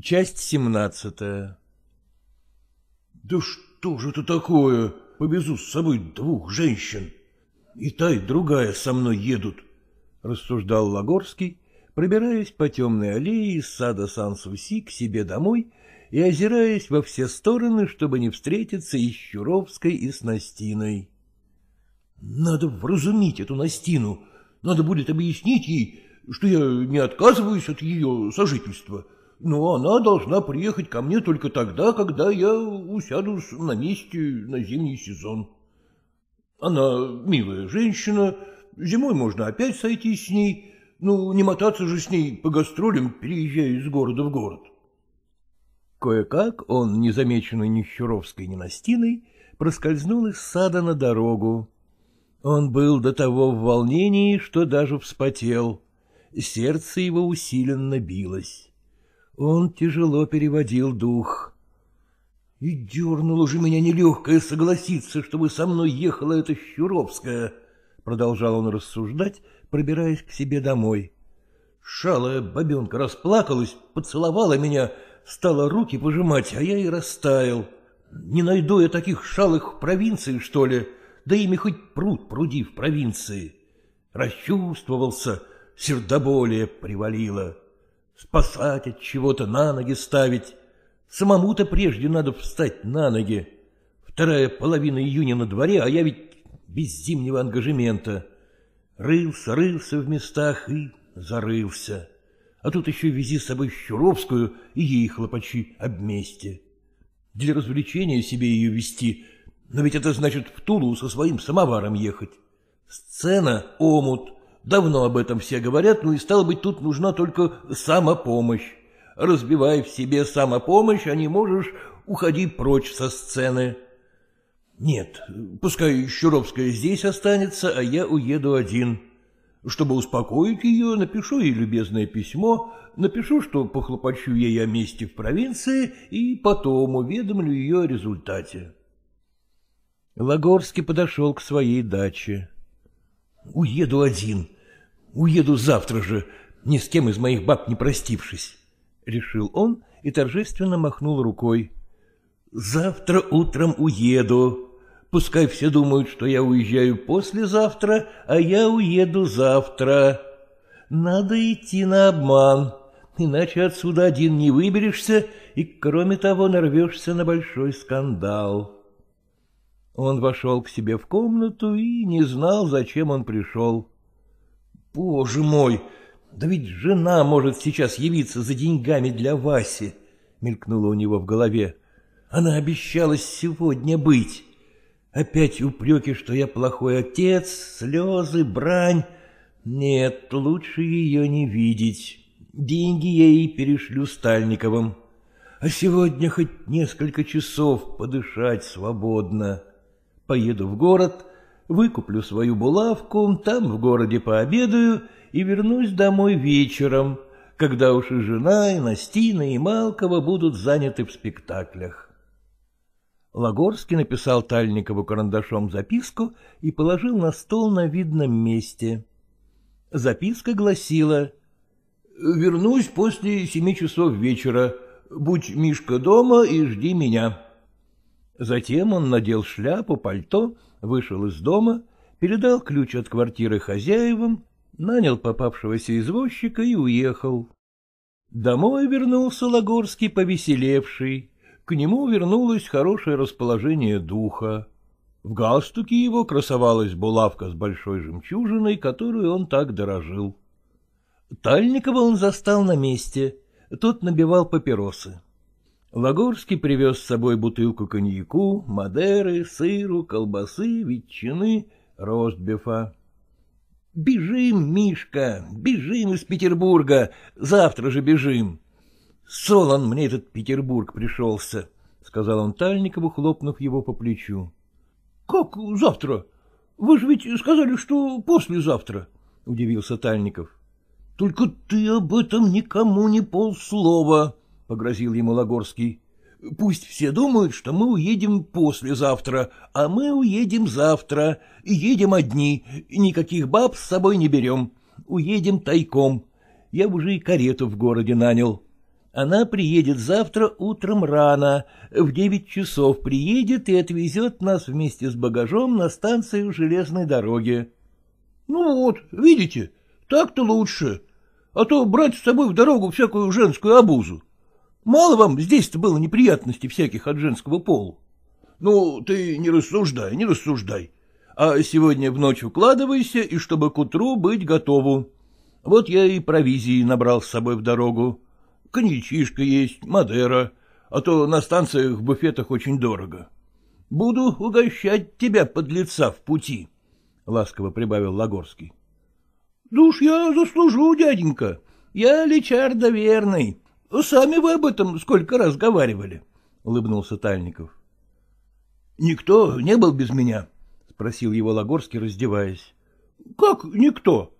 Часть семнадцатая Да что же это такое? Повезу с собой двух женщин. И та, и другая со мной едут, — рассуждал Лагорский, пробираясь по темной аллее из сада Сан-Суси к себе домой и озираясь во все стороны, чтобы не встретиться и с Щуровской, и с Настиной. Надо вразумить эту Настину, надо будет объяснить ей, что я не отказываюсь от ее сожительства, но она должна приехать ко мне только тогда, когда я усяду на месте на зимний сезон. Она милая женщина, зимой можно опять сойти с ней, ну, не мотаться же с ней по гастролям, переезжая из города в город. Кое-как он, незамеченный ни Щуровской, ни Настиной, проскользнул из сада на дорогу. Он был до того в волнении, что даже вспотел. Сердце его усиленно билось. Он тяжело переводил дух. И дернуло же меня нелегкое согласиться, чтобы со мной ехала эта Щуровская, — продолжал он рассуждать, пробираясь к себе домой. Шалая бабенка расплакалась, поцеловала меня, стала руки пожимать, а я и растаял. Не найду я таких шалых в провинции, что ли, да ими хоть пруд пруди в провинции. Расчувствовался, сердоболие привалило. Спасать от чего-то на ноги ставить. Самому-то прежде надо встать на ноги. Вторая половина июня на дворе, а я ведь без зимнего ангажемента. Рылся, рылся в местах и зарылся. А тут еще вези с собой Щуровскую и ей хлопачи об месте. Для развлечения себе ее вести, но ведь это значит в Тулу со своим самоваром ехать. Сцена — омут, Давно об этом все говорят, ну и стало быть, тут нужна только самопомощь. Разбивай в себе самопомощь, а не можешь, уходи прочь со сцены. Нет, пускай Щуровская здесь останется, а я уеду один. Чтобы успокоить ее, напишу ей любезное письмо, напишу, что похлопочу ей о месте в провинции, и потом уведомлю ее о результате. Лагорский подошел к своей даче. «Уеду один», Уеду завтра же, ни с кем из моих баб не простившись, — решил он и торжественно махнул рукой. — Завтра утром уеду. Пускай все думают, что я уезжаю послезавтра, а я уеду завтра. Надо идти на обман, иначе отсюда один не выберешься и, кроме того, нарвешься на большой скандал. Он вошел к себе в комнату и не знал, зачем он пришел. Боже мой, да ведь жена может сейчас явиться за деньгами для Васи, мелькнуло у него в голове. Она обещалась сегодня быть. Опять упреки, что я плохой отец, слезы, брань. Нет, лучше ее не видеть. Деньги я ей перешлю Стальниковым. А сегодня хоть несколько часов подышать свободно. Поеду в город, выкуплю свою булавку, там в городе пообедаю и вернусь домой вечером, когда уж и жена, и Настина, и Малкова будут заняты в спектаклях. Лагорский написал Тальникову карандашом записку и положил на стол на видном месте. Записка гласила «Вернусь после семи часов вечера. Будь Мишка дома и жди меня». Затем он надел шляпу, пальто вышел из дома, передал ключ от квартиры хозяевам, нанял попавшегося извозчика и уехал. Домой вернулся Лагорский повеселевший, к нему вернулось хорошее расположение духа. В галстуке его красовалась булавка с большой жемчужиной, которую он так дорожил. Тальникова он застал на месте, тот набивал папиросы. Лагорский привез с собой бутылку коньяку, мадеры, сыру, колбасы, ветчины, ростбифа. — Бежим, Мишка, бежим из Петербурга, завтра же бежим. Солон мне этот Петербург пришелся, — сказал он Тальникову, хлопнув его по плечу. — Как завтра? Вы же ведь сказали, что послезавтра, — удивился Тальников. — Только ты об этом никому не полслова, — погрозил ему Лагорский. — Пусть все думают, что мы уедем послезавтра, а мы уедем завтра, едем одни, никаких баб с собой не берем, уедем тайком. Я уже и карету в городе нанял. Она приедет завтра утром рано, в девять часов приедет и отвезет нас вместе с багажом на станцию железной дороги. — Ну вот, видите, так-то лучше, а то брать с собой в дорогу всякую женскую обузу. Мало вам здесь-то было неприятностей всяких от женского пола. Ну, ты не рассуждай, не рассуждай. А сегодня в ночь укладывайся, и чтобы к утру быть готову. Вот я и провизии набрал с собой в дорогу. Коньячишка есть, Мадера, а то на станциях в буфетах очень дорого. Буду угощать тебя под лица в пути, — ласково прибавил Лагорский. — Да уж я заслужу, дяденька. Я личар доверный. Сами вы об этом сколько раз говаривали, — улыбнулся Тальников. — Никто не был без меня? — спросил его Лагорский, раздеваясь. — Как никто?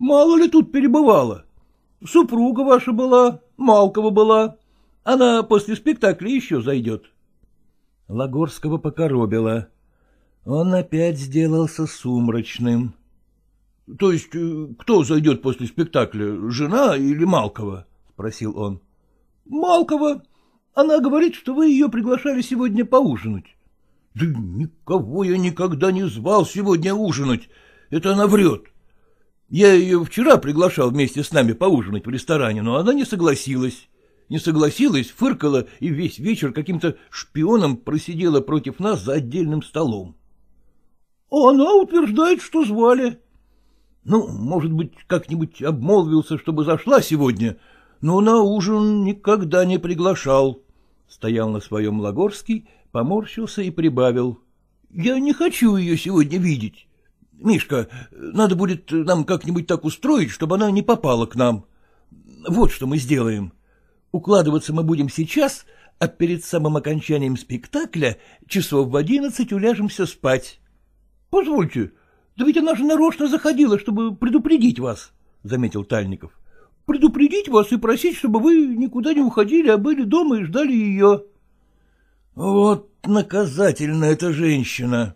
Мало ли тут перебывало. Супруга ваша была, Малкова была. Она после спектакля еще зайдет. Лагорского покоробило. Он опять сделался сумрачным. — То есть э, кто зайдет после спектакля, жена или Малкова? — спросил он. — Малкова. Она говорит, что вы ее приглашали сегодня поужинать. — Да никого я никогда не звал сегодня ужинать. Это она врет. — я ее вчера приглашал вместе с нами поужинать в ресторане, но она не согласилась. Не согласилась, фыркала и весь вечер каким-то шпионом просидела против нас за отдельным столом. — она утверждает, что звали. — Ну, может быть, как-нибудь обмолвился, чтобы зашла сегодня, но на ужин никогда не приглашал. Стоял на своем Лагорский, поморщился и прибавил. — Я не хочу ее сегодня видеть. Мишка, надо будет нам как-нибудь так устроить, чтобы она не попала к нам. Вот что мы сделаем. Укладываться мы будем сейчас, а перед самым окончанием спектакля часов в одиннадцать уляжемся спать. — Позвольте, да ведь она же нарочно заходила, чтобы предупредить вас, — заметил Тальников. — Предупредить вас и просить, чтобы вы никуда не уходили, а были дома и ждали ее. — Вот наказательная эта женщина,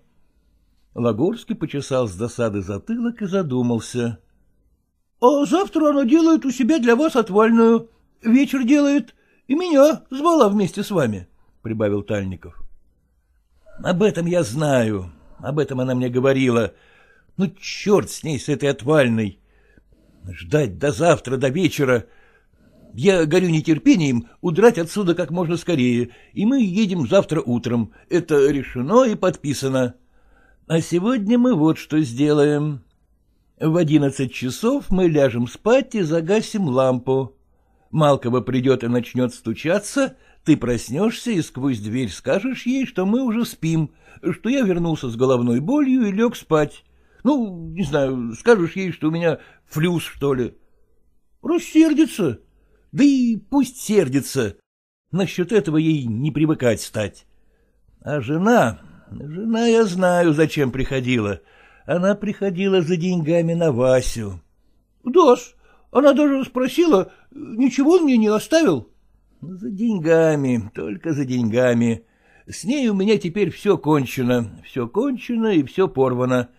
Лагорский почесал с досады затылок и задумался. — А завтра она делает у себя для вас отвальную. Вечер делает. И меня звала вместе с вами, — прибавил Тальников. — Об этом я знаю. Об этом она мне говорила. Ну, черт с ней, с этой отвальной. Ждать до завтра, до вечера. Я горю нетерпением удрать отсюда как можно скорее, и мы едем завтра утром. Это решено и подписано. А сегодня мы вот что сделаем. В одиннадцать часов мы ляжем спать и загасим лампу. Малкова придет и начнет стучаться, ты проснешься и сквозь дверь скажешь ей, что мы уже спим, что я вернулся с головной болью и лег спать. Ну, не знаю, скажешь ей, что у меня флюс, что ли. Рассердится. Да и пусть сердится. Насчет этого ей не привыкать стать. А жена, Жена, я знаю, зачем приходила. Она приходила за деньгами на Васю. — Да, она даже спросила, ничего он мне не оставил? — За деньгами, только за деньгами. С ней у меня теперь все кончено, все кончено и все порвано.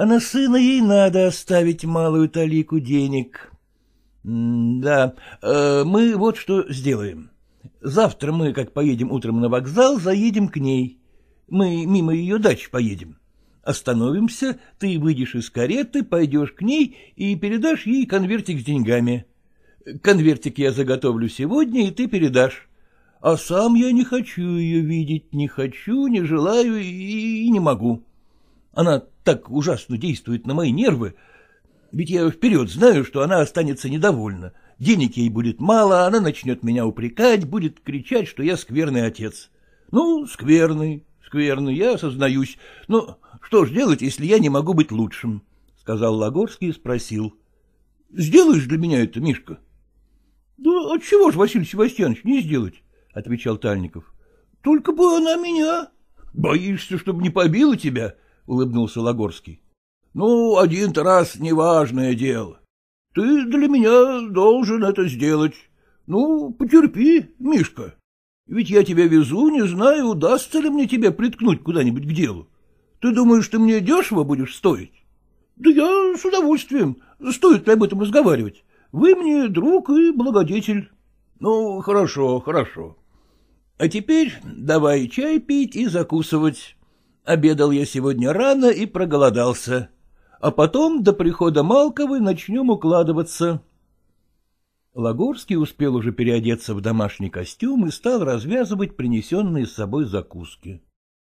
А на сына ей надо оставить малую талику денег. — Да, э, мы вот что сделаем. Завтра мы, как поедем утром на вокзал, заедем к ней. Мы мимо ее дачи поедем. Остановимся, ты выйдешь из кареты, пойдешь к ней и передашь ей конвертик с деньгами. Конвертик я заготовлю сегодня, и ты передашь. А сам я не хочу ее видеть, не хочу, не желаю и, не могу. Она так ужасно действует на мои нервы, ведь я вперед знаю, что она останется недовольна. Денег ей будет мало, она начнет меня упрекать, будет кричать, что я скверный отец. Ну, скверный, скверно, я осознаюсь. Но что ж делать, если я не могу быть лучшим? — сказал Лагорский и спросил. — Сделаешь для меня это, Мишка? — Да отчего ж, Василий Севастьянович, не сделать? — отвечал Тальников. — Только бы она меня. — Боишься, чтобы не побила тебя? — улыбнулся Лагорский. — Ну, один-то раз неважное дело. Ты для меня должен это сделать. Ну, потерпи, Мишка. Ведь я тебя везу, не знаю, удастся ли мне тебя приткнуть куда-нибудь к делу. Ты думаешь, ты мне дешево будешь стоить? Да я с удовольствием. Стоит ли об этом разговаривать? Вы мне друг и благодетель. — Ну, хорошо, хорошо. А теперь давай чай пить и закусывать. Обедал я сегодня рано и проголодался. А потом до прихода Малковой начнем укладываться. Лагорский успел уже переодеться в домашний костюм и стал развязывать принесенные с собой закуски.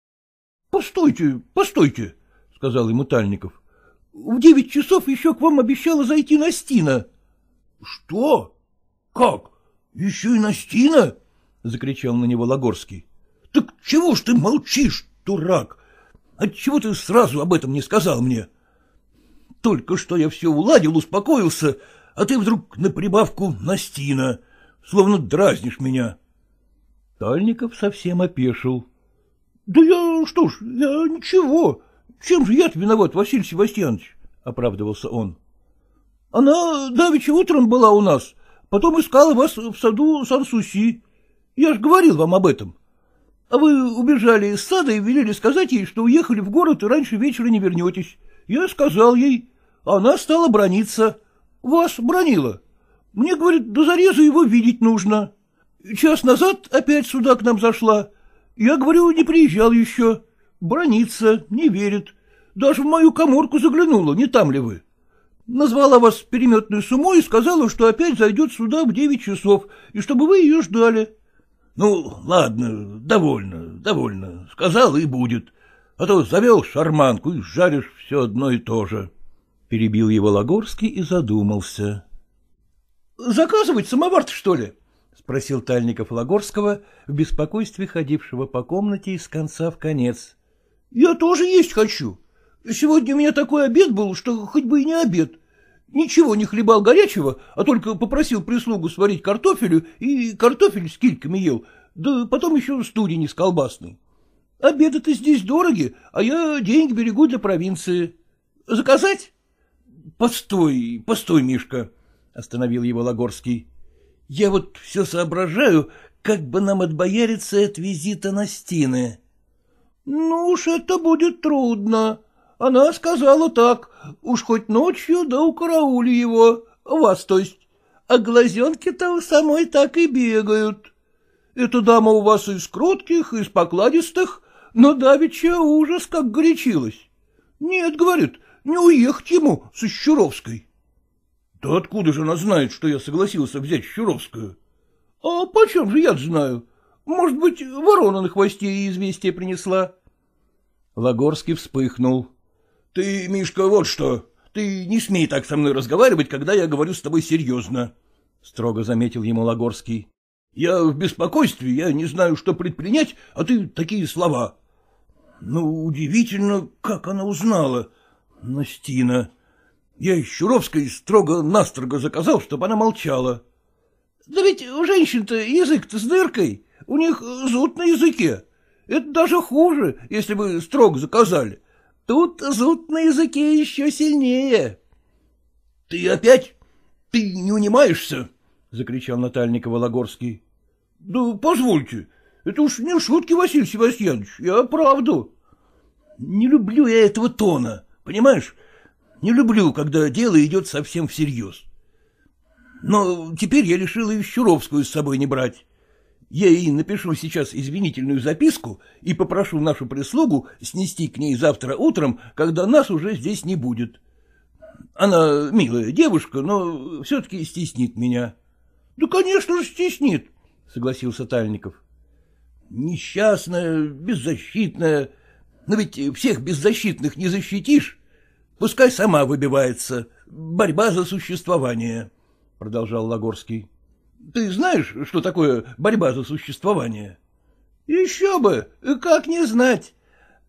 — Постойте, постойте, — сказал ему Тальников. — В девять часов еще к вам обещала зайти Настина. — Что? Как? Еще и Настина? — закричал на него Лагорский. — Так чего ж ты молчишь, дурак? Отчего ты сразу об этом не сказал мне? Только что я все уладил, успокоился, а ты вдруг на прибавку Настина, словно дразнишь меня. Тальников совсем опешил. — Да я что ж, я ничего. Чем же я виноват, Василий Севастьянович? — оправдывался он. — Она давеча утром была у нас, потом искала вас в саду Сан-Суси. Я ж говорил вам об этом. А вы убежали из сада и велели сказать ей, что уехали в город и раньше вечера не вернетесь. Я сказал ей. Она стала брониться. Вас бронила. Мне, говорит, до зареза его видеть нужно. Час назад опять сюда к нам зашла. Я говорю, не приезжал еще. Бронится, не верит. Даже в мою коморку заглянула, не там ли вы? Назвала вас переметной суммой и сказала, что опять зайдет сюда в девять часов, и чтобы вы ее ждали. — Ну, ладно, довольно, довольно. Сказал и будет. А то завел шарманку и жаришь все одно и то же. Перебил его Лагорский и задумался. — Заказывать самовар что ли? — спросил Тальников Лагорского, в беспокойстве ходившего по комнате из конца в конец. — Я тоже есть хочу. Сегодня у меня такой обед был, что хоть бы и не обед. Ничего не хлебал горячего, а только попросил прислугу сварить картофелю и картофель с кильками ел, да потом еще студень с колбасной. Обеды-то здесь дороги, а я деньги берегу для провинции. Заказать? — Постой, постой, Мишка, — остановил его Лагорский. — Я вот все соображаю, как бы нам отбояриться от визита Настины. — Ну уж это будет трудно, она сказала так, уж хоть ночью да укараули его, вас то есть, а глазенки-то у самой так и бегают. Эта дама у вас из кротких, из покладистых, но давеча ужас как горячилась. Нет, говорит, не уехать ему со Щуровской. Да откуда же она знает, что я согласился взять Щуровскую? А почем же я знаю? Может быть, ворона на хвосте и известие принесла? Лагорский вспыхнул. — Ты, Мишка, вот что. Ты не смей так со мной разговаривать, когда я говорю с тобой серьезно, — строго заметил ему Лагорский. — Я в беспокойстве, я не знаю, что предпринять, а ты такие слова. Ну, удивительно, как она узнала. Настина. Я из Щуровской строго-настрого заказал, чтобы она молчала. — Да ведь у женщин-то язык-то с дыркой, у них зуд на языке. Это даже хуже, если бы строго заказали. Тут зуд на языке еще сильнее. — Ты опять? Ты не унимаешься? — закричал Натальникова Лагорский. — Да позвольте, это уж не шутки, Василий Севастьянович, я правду. Не люблю я этого тона, понимаешь? Не люблю, когда дело идет совсем всерьез. Но теперь я решил и Щуровскую с собой не брать. Я ей напишу сейчас извинительную записку и попрошу нашу прислугу снести к ней завтра утром, когда нас уже здесь не будет. Она милая девушка, но все-таки стеснит меня. — Да, конечно же, стеснит, — согласился Тальников. — Несчастная, беззащитная. Но ведь всех беззащитных не защитишь. Пускай сама выбивается. Борьба за существование, — продолжал Лагорский. Ты знаешь, что такое борьба за существование? — Еще бы, как не знать.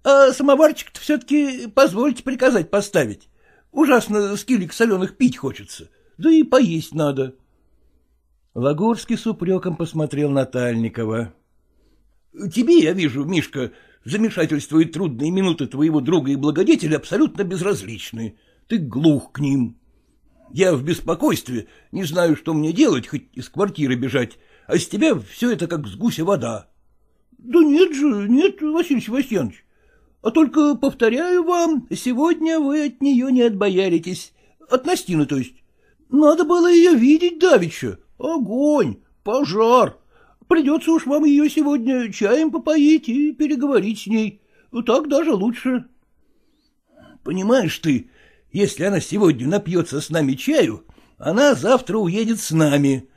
А самоварчик-то все-таки позвольте приказать поставить. Ужасно скилик соленых пить хочется, да и поесть надо. Лагорский с упреком посмотрел на Тальникова. — Тебе, я вижу, Мишка, замешательство и трудные минуты твоего друга и благодетеля абсолютно безразличны. Ты глух к ним. Я в беспокойстве, не знаю, что мне делать, хоть из квартиры бежать, а с тебя все это как с гуся вода. — Да нет же, нет, Василий Севастьянович. А только, повторяю вам, сегодня вы от нее не отбояритесь. От Настины, то есть. Надо было ее видеть давеча. Огонь! пожар. Придется уж вам ее сегодня чаем попоить и переговорить с ней. Так даже лучше. Понимаешь ты, если она сегодня напьется с нами чаю, она завтра уедет с нами,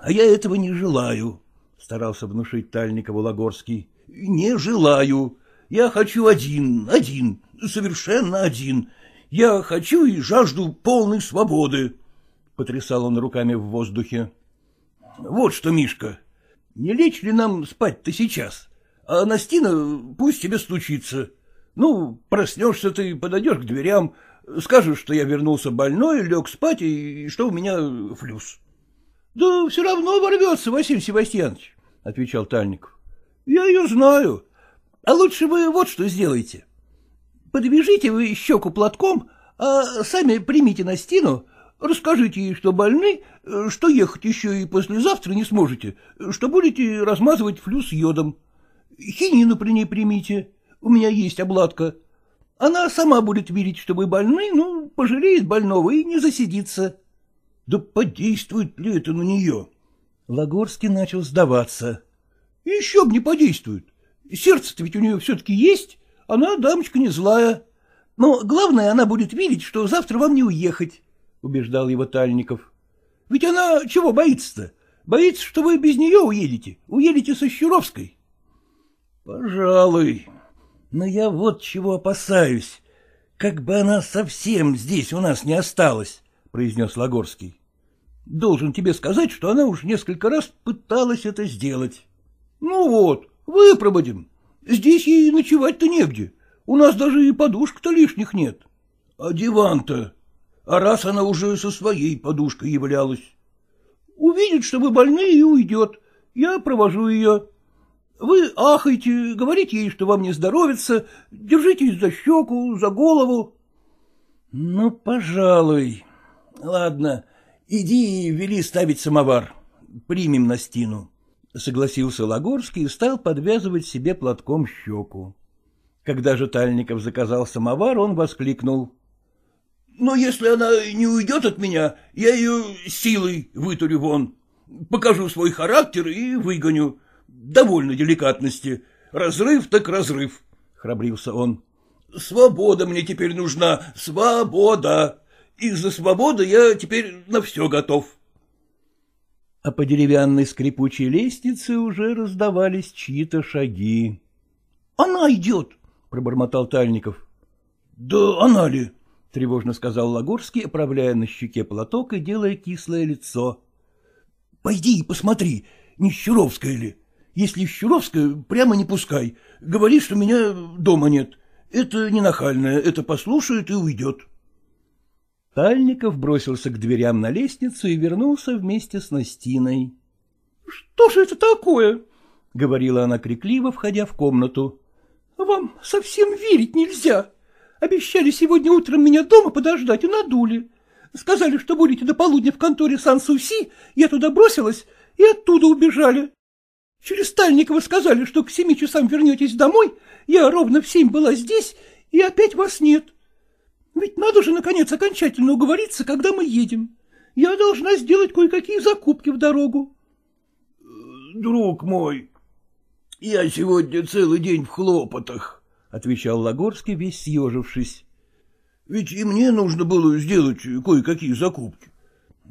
а я этого не желаю, — старался внушить Тальникову Лагорский. — Не желаю. Я хочу один, один, совершенно один. Я хочу и жажду полной свободы, — потрясал он руками в воздухе. — Вот что, Мишка, не лечь ли нам спать-то сейчас? А Настина пусть тебе стучится. Ну, проснешься ты, подойдешь к дверям, скажешь, что я вернулся больной, лег спать и что у меня флюс. — Да все равно ворвется, Василий Севастьянович, — отвечал Тальников. — Я ее знаю. А лучше вы вот что сделайте. Подвяжите вы щеку платком, а сами примите на стену, расскажите ей, что больны, что ехать еще и послезавтра не сможете, что будете размазывать флюс йодом. Хинину при ней примите, у меня есть обладка. Она сама будет видеть, что вы больны, ну, пожалеет больного и не засидится. Да подействует ли это на нее? Лагорский начал сдаваться. Еще б не подействует. Сердце-то ведь у нее все-таки есть, она дамочка не злая. Но главное, она будет видеть, что завтра вам не уехать, — убеждал его Тальников. — Ведь она чего боится-то? Боится, что вы без нее уедете, уедете со Щуровской. — Пожалуй. Но я вот чего опасаюсь. Как бы она совсем здесь у нас не осталась, — произнес Лагорский. — Должен тебе сказать, что она уж несколько раз пыталась это сделать. — Ну вот, Выпроводим. Здесь ей ночевать-то негде. У нас даже и подушек-то лишних нет. А диван-то? А раз она уже со своей подушкой являлась? Увидит, что вы больны, и уйдет. Я провожу ее. Вы ахайте, говорите ей, что вам не здоровится, держитесь за щеку, за голову. Ну, пожалуй. Ладно, иди и вели ставить самовар. Примем на стену. — согласился Лагорский и стал подвязывать себе платком щеку. Когда же Тальников заказал самовар, он воскликнул. — Но если она не уйдет от меня, я ее силой вытурю вон. Покажу свой характер и выгоню. Довольно деликатности. Разрыв так разрыв, — храбрился он. — Свобода мне теперь нужна, свобода. Из-за свободы я теперь на все готов. — а по деревянной скрипучей лестнице уже раздавались чьи-то шаги. — Она идет, — пробормотал Тальников. — Да она ли? — тревожно сказал Лагорский, оправляя на щеке платок и делая кислое лицо. — Пойди и посмотри, не Щуровская ли. Если Щуровская, прямо не пускай. Говори, что меня дома нет. Это не нахальное, это послушает и уйдет. — Тальников бросился к дверям на лестницу и вернулся вместе с Настиной. — Что же это такое? — говорила она крикливо, входя в комнату. — Вам совсем верить нельзя. Обещали сегодня утром меня дома подождать и надули. Сказали, что будете до полудня в конторе Сан-Суси, я туда бросилась и оттуда убежали. Через Тальникова сказали, что к семи часам вернетесь домой, я ровно в семь была здесь, и опять вас нет. Ведь надо же, наконец, окончательно уговориться, когда мы едем. Я должна сделать кое-какие закупки в дорогу. — Друг мой, я сегодня целый день в хлопотах, — отвечал Лагорский, весь съежившись. — Ведь и мне нужно было сделать кое-какие закупки.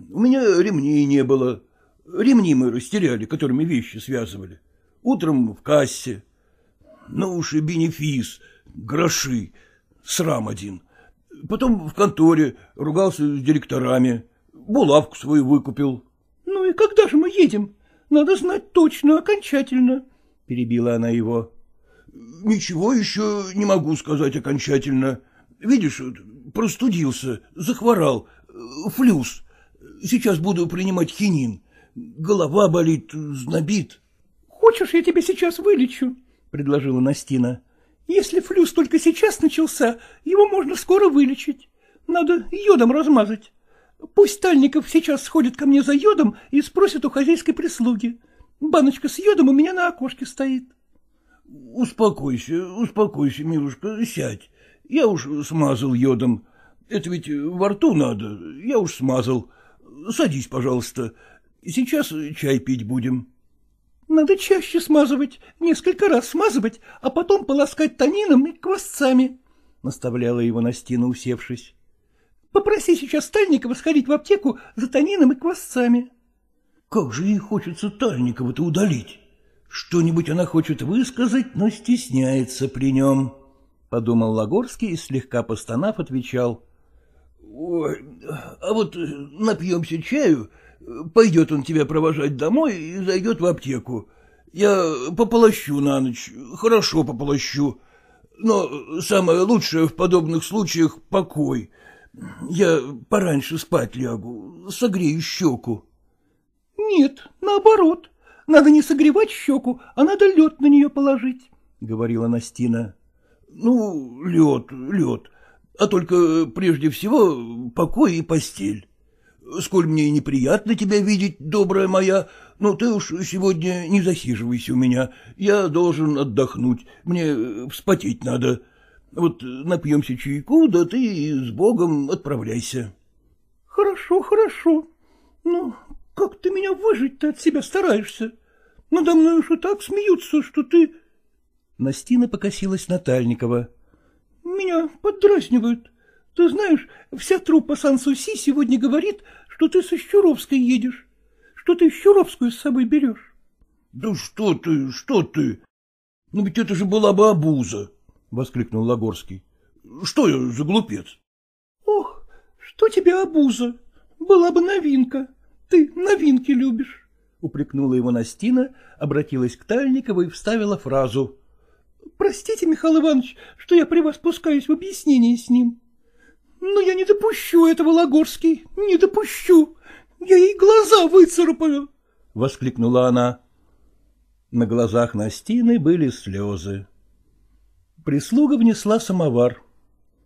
У меня ремней не было. Ремни мы растеряли, которыми вещи связывали. Утром в кассе. Ну уж и бенефис, гроши, срам один. Потом в конторе ругался с директорами. Булавку свою выкупил. — Ну и когда же мы едем? Надо знать точно, окончательно, — перебила она его. — Ничего еще не могу сказать окончательно. Видишь, простудился, захворал, флюс. Сейчас буду принимать хинин. Голова болит, знобит. — Хочешь, я тебя сейчас вылечу? — предложила Настина. Если флюс только сейчас начался, его можно скоро вылечить. Надо йодом размазать. Пусть Тальников сейчас сходит ко мне за йодом и спросит у хозяйской прислуги. Баночка с йодом у меня на окошке стоит. — Успокойся, успокойся, милушка, сядь. Я уж смазал йодом. Это ведь во рту надо, я уж смазал. Садись, пожалуйста. Сейчас чай пить будем. — Надо чаще смазывать, несколько раз смазывать, а потом полоскать танином и квасцами, — наставляла его Настина, усевшись. — Попроси сейчас Тальникова сходить в аптеку за танином и квасцами. — Как же ей хочется Тальникова-то удалить? Что-нибудь она хочет высказать, но стесняется при нем, — подумал Лагорский и, слегка постонав, отвечал. — Ой, а вот напьемся чаю, Пойдет он тебя провожать домой и зайдет в аптеку. Я пополощу на ночь, хорошо пополощу. Но самое лучшее в подобных случаях — покой. Я пораньше спать лягу, согрею щеку. — Нет, наоборот. Надо не согревать щеку, а надо лед на нее положить, — говорила Настина. — Ну, лед, лед. А только прежде всего покой и постель. Сколь мне неприятно тебя видеть, добрая моя, но ты уж сегодня не засиживайся у меня. Я должен отдохнуть, мне вспотеть надо. Вот напьемся чайку, да ты с Богом отправляйся. — Хорошо, хорошо. Ну, как ты меня выжить-то от себя стараешься? Надо мной уж и так смеются, что ты... Настина покосилась на Тальникова. — Меня поддразнивают. Ты знаешь, вся труппа Сан-Суси сегодня говорит, что ты со Щуровской едешь, что ты Щуровскую с собой берешь. — Да что ты, что ты? Ну ведь это же была бы обуза, — воскликнул Лагорский. — Что я за глупец? — Ох, что тебе обуза? Была бы новинка. Ты новинки любишь. — упрекнула его Настина, обратилась к Тальникову и вставила фразу. — Простите, Михаил Иванович, что я при вас пускаюсь в объяснение с ним. — но я не допущу этого, Лагорский, не допущу. Я ей глаза выцарапаю, — воскликнула она. На глазах Настины были слезы. Прислуга внесла самовар.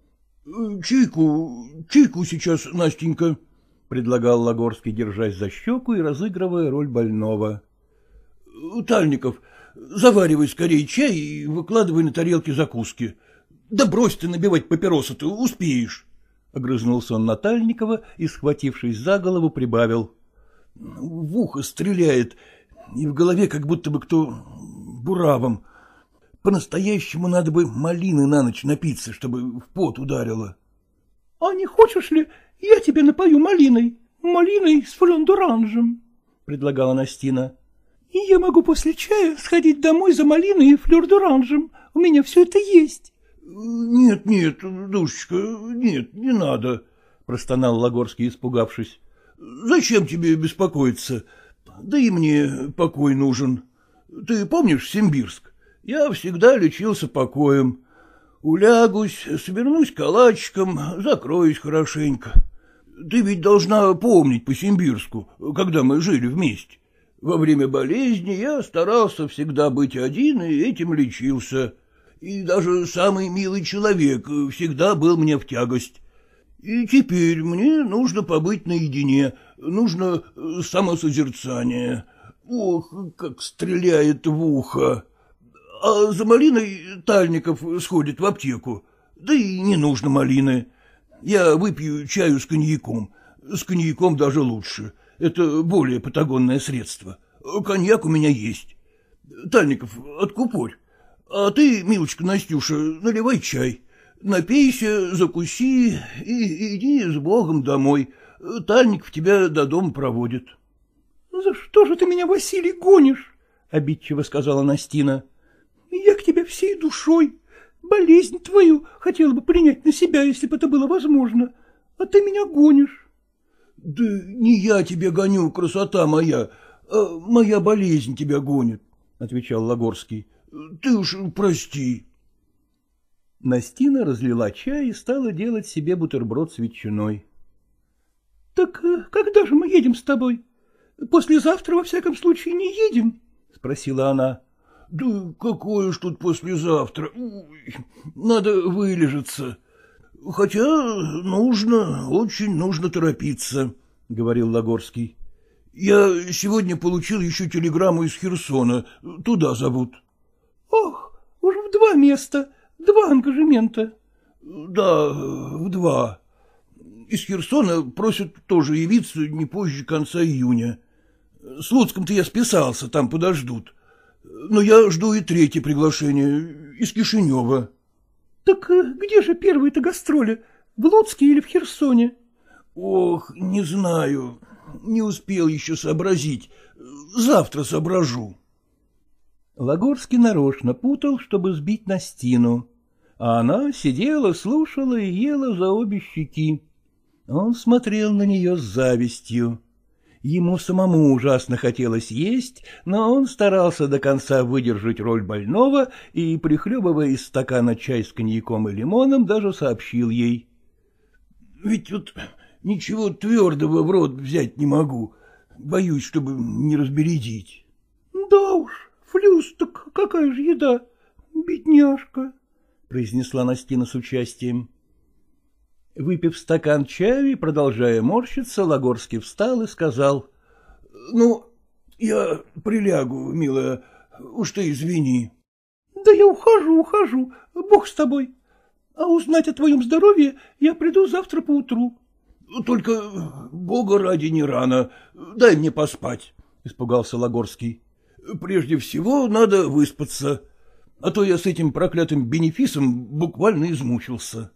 — Чайку, чайку сейчас, Настенька, — предлагал Лагорский, держась за щеку и разыгрывая роль больного. — Тальников, заваривай скорее чай и выкладывай на тарелки закуски. Да брось ты набивать папиросы, ты успеешь. — огрызнулся он Натальникова и, схватившись за голову, прибавил. — В ухо стреляет, и в голове как будто бы кто буравом. По-настоящему надо бы малины на ночь напиться, чтобы в пот ударило. — А не хочешь ли, я тебе напою малиной, малиной с флёндоранжем? — предлагала Настина. — я могу после чая сходить домой за малиной и флёрдоранжем. У меня все это есть. — Нет, нет, душечка, нет, не надо, — простонал Лагорский, испугавшись. — Зачем тебе беспокоиться? Да и мне покой нужен. Ты помнишь Симбирск? Я всегда лечился покоем. Улягусь, свернусь калачиком, закроюсь хорошенько. Ты ведь должна помнить по Симбирску, когда мы жили вместе. Во время болезни я старался всегда быть один и этим лечился и даже самый милый человек всегда был мне в тягость. И теперь мне нужно побыть наедине, нужно самосозерцание. Ох, как стреляет в ухо. А за малиной Тальников сходит в аптеку. Да и не нужно малины. Я выпью чаю с коньяком. С коньяком даже лучше. Это более патагонное средство. Коньяк у меня есть. Тальников, откупорь. А ты, милочка Настюша, наливай чай. Напейся, закуси и иди с Богом домой. Тальников тебя до дома проводит. — За что же ты меня, Василий, гонишь? — обидчиво сказала Настина. — Я к тебе всей душой. Болезнь твою хотела бы принять на себя, если бы это было возможно. А ты меня гонишь. — Да не я тебя гоню, красота моя, а моя болезнь тебя гонит, — отвечал Лагорский. Ты уж прости. Настина разлила чай и стала делать себе бутерброд с ветчиной. — Так э, когда же мы едем с тобой? Послезавтра, во всяком случае, не едем? — спросила она. — Да какое ж тут послезавтра? Надо вылежаться. Хотя нужно, очень нужно торопиться, — говорил Лагорский. — Я сегодня получил еще телеграмму из Херсона. Туда зовут. — Ох, уж в два места, два ангажемента. — Да, в два. Из Херсона просят тоже явиться не позже конца июня. С Луцком-то я списался, там подождут. Но я жду и третье приглашение из Кишинева. — Так э, где же первые-то гастроли? В Луцке или в Херсоне? — Ох, не знаю. Не успел еще сообразить. Завтра соображу. Лагорский нарочно путал, чтобы сбить Настину, а она сидела, слушала и ела за обе щеки. Он смотрел на нее с завистью. Ему самому ужасно хотелось есть, но он старался до конца выдержать роль больного и, прихлебывая из стакана чай с коньяком и лимоном, даже сообщил ей. — Ведь вот ничего твердого в рот взять не могу. Боюсь, чтобы не разбередить. — Да уж, флюс, так какая же еда? Бедняжка, — произнесла Настина с участием. Выпив стакан чая и продолжая морщиться, Лагорский встал и сказал. — Ну, я прилягу, милая, уж ты извини. — Да я ухожу, ухожу, бог с тобой. А узнать о твоем здоровье я приду завтра поутру. — Только, бога ради, не рано, дай мне поспать, — испугался Лагорский. — Прежде всего надо выспаться, а то я с этим проклятым бенефисом буквально измучился.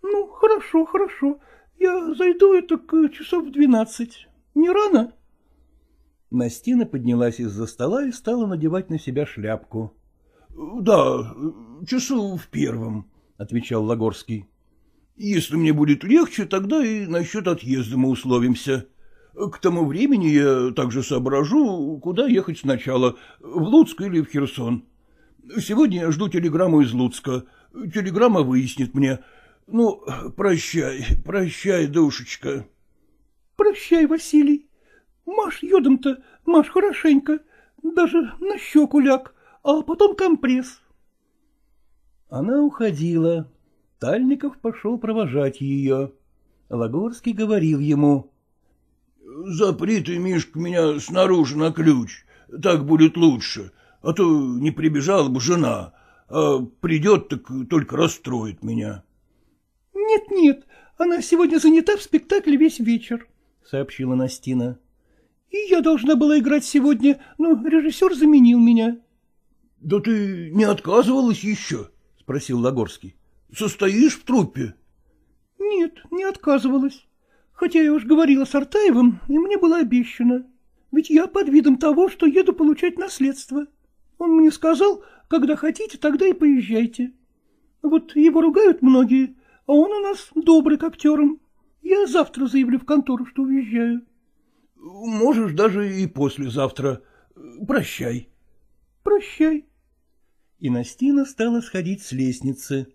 — Хорошо, хорошо. Я зайду это к часов в двенадцать. Не рано? Настина поднялась из-за стола и стала надевать на себя шляпку. — Да, часу в первом, — отвечал Лагорский. — Если мне будет легче, тогда и насчет отъезда мы условимся. К тому времени я также соображу, куда ехать сначала, в Луцк или в Херсон. Сегодня я жду телеграмму из Луцка. Телеграмма выяснит мне, ну, прощай, прощай, душечка. — Прощай, Василий. Маш йодом-то, маш хорошенько, даже на щеку ляг, а потом компресс. Она уходила. Тальников пошел провожать ее. Лагорский говорил ему. — Запри ты, Мишка, меня снаружи на ключ, так будет лучше, а то не прибежала бы жена, а придет, так только расстроит меня. — нет-нет, она сегодня занята в спектакле весь вечер, — сообщила Настина. — И я должна была играть сегодня, но режиссер заменил меня. — Да ты не отказывалась еще? — спросил Лагорский. — Состоишь в труппе? — Нет, не отказывалась. Хотя я уж говорила с Артаевым, и мне было обещано. Ведь я под видом того, что еду получать наследство. Он мне сказал, когда хотите, тогда и поезжайте. Вот его ругают многие, а он у нас добрый к актерам. Я завтра заявлю в контору, что уезжаю. — Можешь даже и послезавтра. Прощай. — Прощай. И Настина стала сходить с лестницы.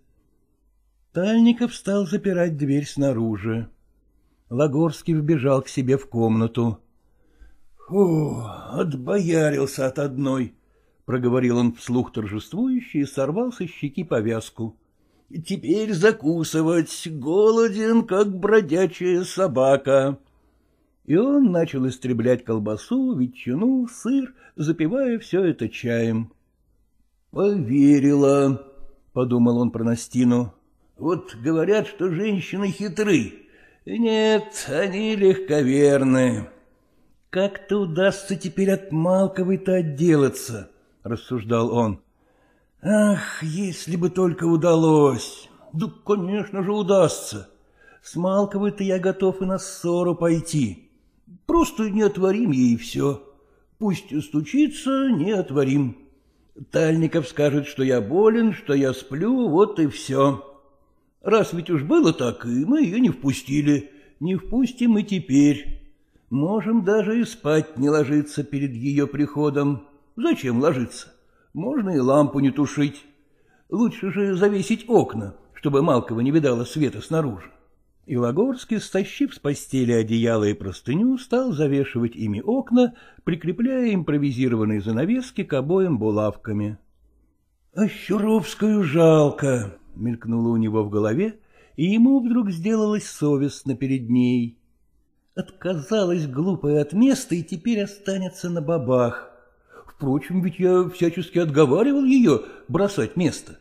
Тальников стал запирать дверь снаружи. Лагорский вбежал к себе в комнату. — Фу, отбоярился от одной, — проговорил он вслух торжествующий и сорвал со щеки повязку. Теперь закусывать, голоден, как бродячая собака. И он начал истреблять колбасу, ветчину, сыр, запивая все это чаем. — Поверила, — подумал он про Настину. — Вот говорят, что женщины хитры. Нет, они легковерны. Как-то удастся теперь от Малковой-то отделаться, — рассуждал он. — Ах, если бы только удалось. Да, конечно же, удастся. С Малковой-то я готов и на ссору пойти. Просто не отворим ей все. Пусть стучится, не отворим. Тальников скажет, что я болен, что я сплю, вот и все. Раз ведь уж было так, и мы ее не впустили, не впустим и теперь. Можем даже и спать не ложиться перед ее приходом. Зачем ложиться? Можно и лампу не тушить. Лучше же завесить окна, чтобы Малкова не видала света снаружи. И Лагорский, стащив с постели одеяло и простыню, стал завешивать ими окна, прикрепляя импровизированные занавески к обоим булавками. — А Щуровскую жалко, — мелькнуло у него в голове, и ему вдруг сделалось совестно перед ней. Отказалась глупая от места и теперь останется на бабах. Впрочем, ведь я всячески отговаривал ее бросать место.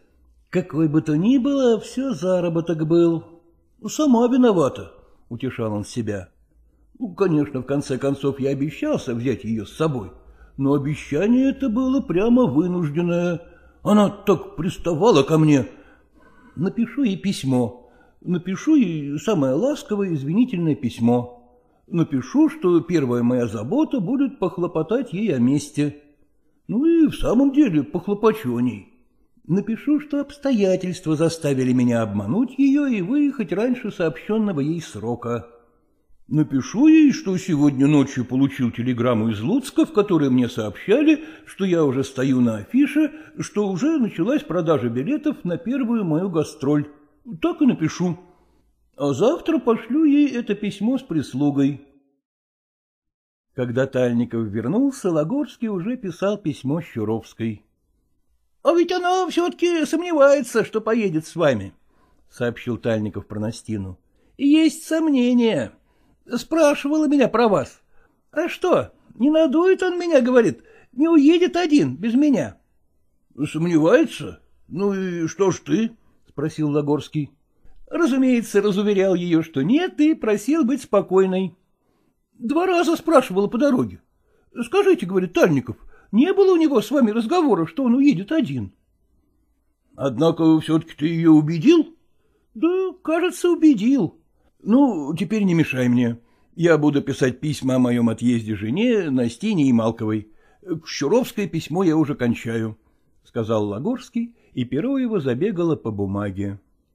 Какой бы то ни было, все заработок был. Сама виновата, — утешал он себя. Конечно, в конце концов я обещался взять ее с собой, но обещание это было прямо вынужденное. Она так приставала ко мне. Напишу ей письмо. Напишу ей самое ласковое извинительное письмо. Напишу, что первая моя забота будет похлопотать ей о месте. Ну и в самом деле похлопочу о ней. Напишу, что обстоятельства заставили меня обмануть ее и выехать раньше сообщенного ей срока. Напишу ей, что сегодня ночью получил телеграмму из Луцка, в которой мне сообщали, что я уже стою на афише, что уже началась продажа билетов на первую мою гастроль. Так и напишу. А завтра пошлю ей это письмо с прислугой. Когда Тальников вернулся, Лагорский уже писал письмо Щуровской. — А ведь она все-таки сомневается, что поедет с вами, — сообщил Тальников про Настину. — Есть сомнения. Спрашивала меня про вас. А что, не надует он меня, говорит, не уедет один, без меня. — Сомневается? Ну и что ж ты? — спросил Лагорский. Разумеется, разуверял ее, что нет, и просил быть спокойной. Два раза спрашивала по дороге. — Скажите, — говорит Тальников, — не было у него с вами разговора, что он уедет один? — Однако все-таки ты ее убедил? — Да, кажется, убедил. Ну, теперь не мешай мне. Я буду писать письма о моем отъезде жене, Настине и Малковой. Щуровское письмо я уже кончаю, — сказал Лагорский, и перо его забегало по бумаге.